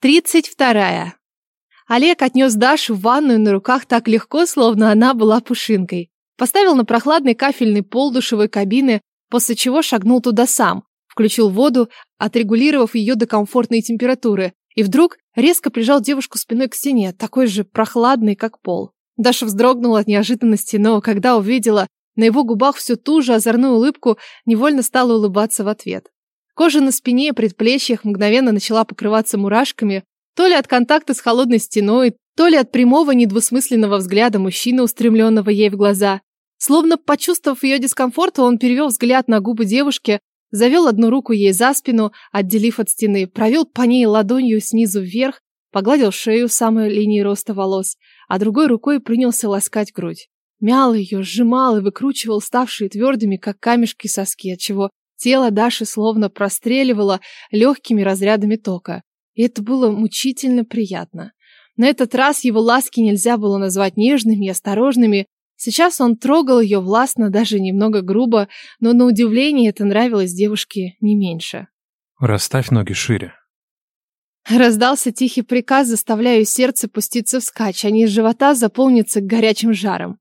Тридцать вторая. Олег отнес Дашу в ванную на руках так легко, словно она была пушинкой. Поставил на прохладный кафельный пол душевой кабины, после чего шагнул туда сам, включил воду, отрегулировав ее до комфортной температуры, и вдруг резко прижал девушку спиной к стене, такой же прохладной, как пол. Даша вздрогнула от неожиданности, но когда увидела на его губах всю ту же озорную улыбку, невольно стала улыбаться в ответ. Кожа на спине и предплечьях мгновенно начала покрываться мурашками, то ли от контакта с холодной стеной, то ли от прямого недвусмысленного взгляда мужчины, устремленного ей в глаза. Словно почувствовав ее дискомфорт, он перевел взгляд на губы девушки, завел одну руку ей за спину, отделив от стены, провел по ней ладонью снизу вверх, погладил шею самой линии роста волос, а другой рукой принялся ласкать грудь. Мял ее, сжимал и выкручивал ставшие твердыми, как камешки соски, отчего Тело Даши словно простреливало легкими разрядами тока. И это было мучительно приятно. На этот раз его ласки нельзя было назвать нежными и осторожными. Сейчас он трогал ее властно, даже немного грубо, но на удивление это нравилось девушке не меньше. «Расставь ноги шире». Раздался тихий приказ, заставляя сердце пуститься вскачь, а низ живота заполниться горячим жаром.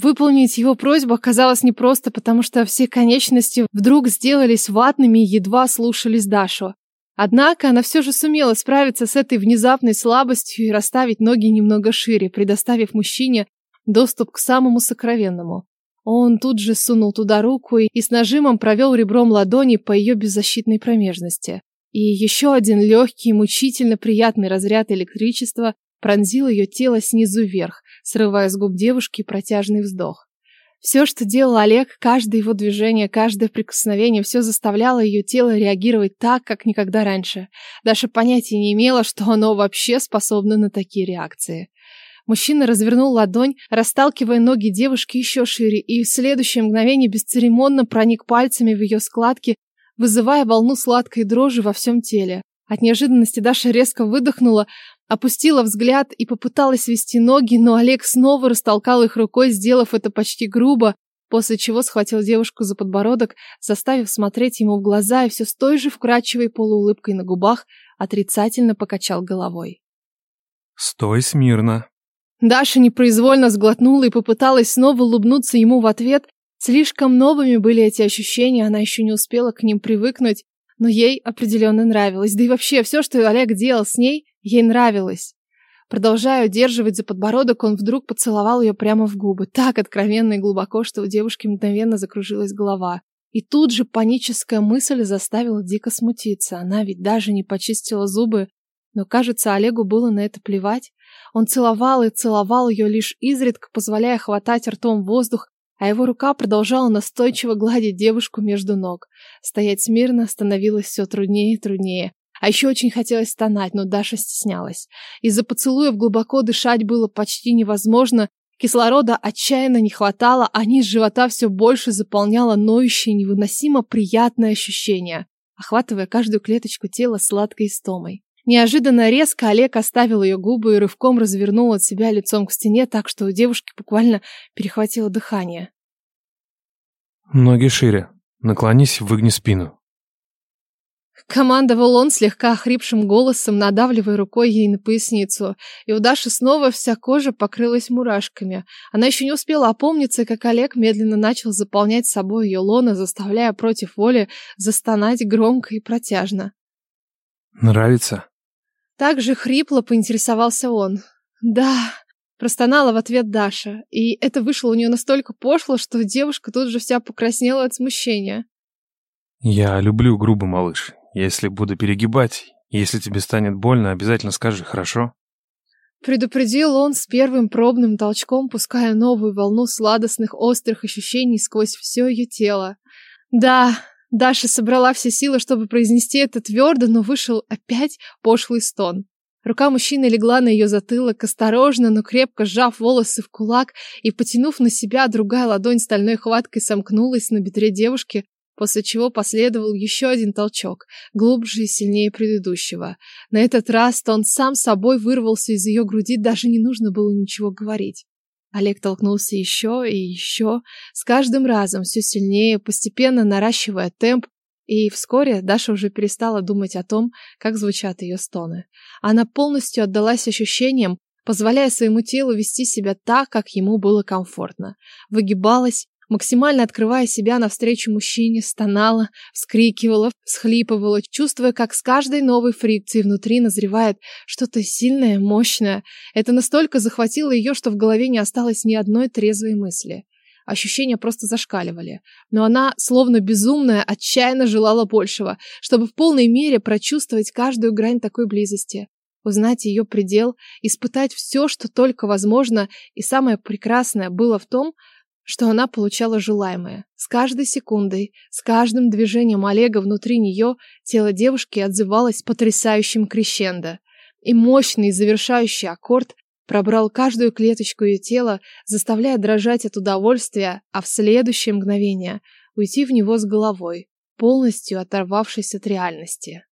Выполнить его просьбу оказалось непросто, потому что все конечности вдруг сделались ватными и едва слушались Дашу. Однако она все же сумела справиться с этой внезапной слабостью и расставить ноги немного шире, предоставив мужчине доступ к самому сокровенному. Он тут же сунул туда руку и с нажимом провел ребром ладони по ее беззащитной промежности. И еще один легкий, мучительно приятный разряд электричества пронзил ее тело снизу вверх, срывая с губ девушки протяжный вздох. Все, что делал Олег, каждое его движение, каждое прикосновение, все заставляло ее тело реагировать так, как никогда раньше. Даша понятия не имела, что оно вообще способно на такие реакции. Мужчина развернул ладонь, расталкивая ноги девушки еще шире, и в следующее мгновение бесцеремонно проник пальцами в ее складки, вызывая волну сладкой дрожи во всем теле. От неожиданности Даша резко выдохнула, Опустила взгляд и попыталась свести ноги, но Олег снова растолкал их рукой, сделав это почти грубо, после чего схватил девушку за подбородок, заставив смотреть ему в глаза и все с той же вкрадчивой полуулыбкой на губах отрицательно покачал головой. «Стой смирно!» Даша непроизвольно сглотнула и попыталась снова улыбнуться ему в ответ. Слишком новыми были эти ощущения, она еще не успела к ним привыкнуть, но ей определенно нравилось. Да и вообще, все, что Олег делал с ней, Ей нравилось. Продолжая удерживать за подбородок, он вдруг поцеловал ее прямо в губы, так откровенно и глубоко, что у девушки мгновенно закружилась голова. И тут же паническая мысль заставила дико смутиться. Она ведь даже не почистила зубы, но, кажется, Олегу было на это плевать. Он целовал и целовал ее лишь изредка, позволяя хватать ртом воздух, а его рука продолжала настойчиво гладить девушку между ног. Стоять смирно становилось все труднее и труднее. А еще очень хотелось стонать, но Даша стеснялась. Из-за поцелуев глубоко дышать было почти невозможно, кислорода отчаянно не хватало, а низ живота все больше заполняло ноющее невыносимо приятное ощущение, охватывая каждую клеточку тела сладкой истомой. Неожиданно резко Олег оставил ее губы и рывком развернул от себя лицом к стене, так что у девушки буквально перехватило дыхание. «Ноги шире. Наклонись, выгни спину», Командовал он слегка охрипшим голосом, надавливая рукой ей на поясницу, и у Даши снова вся кожа покрылась мурашками. Она еще не успела опомниться, как Олег медленно начал заполнять собой ее лоно, заставляя против воли застонать громко и протяжно. «Нравится?» Так же хрипло поинтересовался он. «Да», простонала в ответ Даша, и это вышло у нее настолько пошло, что девушка тут же вся покраснела от смущения. «Я люблю грубо, малыш. Если буду перегибать, если тебе станет больно, обязательно скажи, хорошо? Предупредил он с первым пробным толчком, пуская новую волну сладостных острых ощущений сквозь все ее тело. Да, Даша собрала все силы, чтобы произнести это твердо, но вышел опять пошлый стон. Рука мужчины легла на ее затылок, осторожно, но крепко сжав волосы в кулак и потянув на себя, другая ладонь стальной хваткой сомкнулась на бедре девушки, после чего последовал еще один толчок, глубже и сильнее предыдущего. На этот раз-то он сам собой вырвался из ее груди, даже не нужно было ничего говорить. Олег толкнулся еще и еще, с каждым разом все сильнее, постепенно наращивая темп, И вскоре Даша уже перестала думать о том, как звучат ее стоны. Она полностью отдалась ощущениям, позволяя своему телу вести себя так, как ему было комфортно. Выгибалась, максимально открывая себя навстречу мужчине, стонала, вскрикивала, всхлипывала, чувствуя, как с каждой новой фрикцией внутри назревает что-то сильное, мощное. Это настолько захватило ее, что в голове не осталось ни одной трезвой мысли. Ощущения просто зашкаливали. Но она, словно безумная, отчаянно желала большего, чтобы в полной мере прочувствовать каждую грань такой близости. Узнать ее предел, испытать все, что только возможно, и самое прекрасное было в том, что она получала желаемое. С каждой секундой, с каждым движением Олега внутри нее тело девушки отзывалось потрясающим крещендо. И мощный завершающий аккорд пробрал каждую клеточку ее тела, заставляя дрожать от удовольствия, а в следующее мгновение уйти в него с головой, полностью оторвавшись от реальности.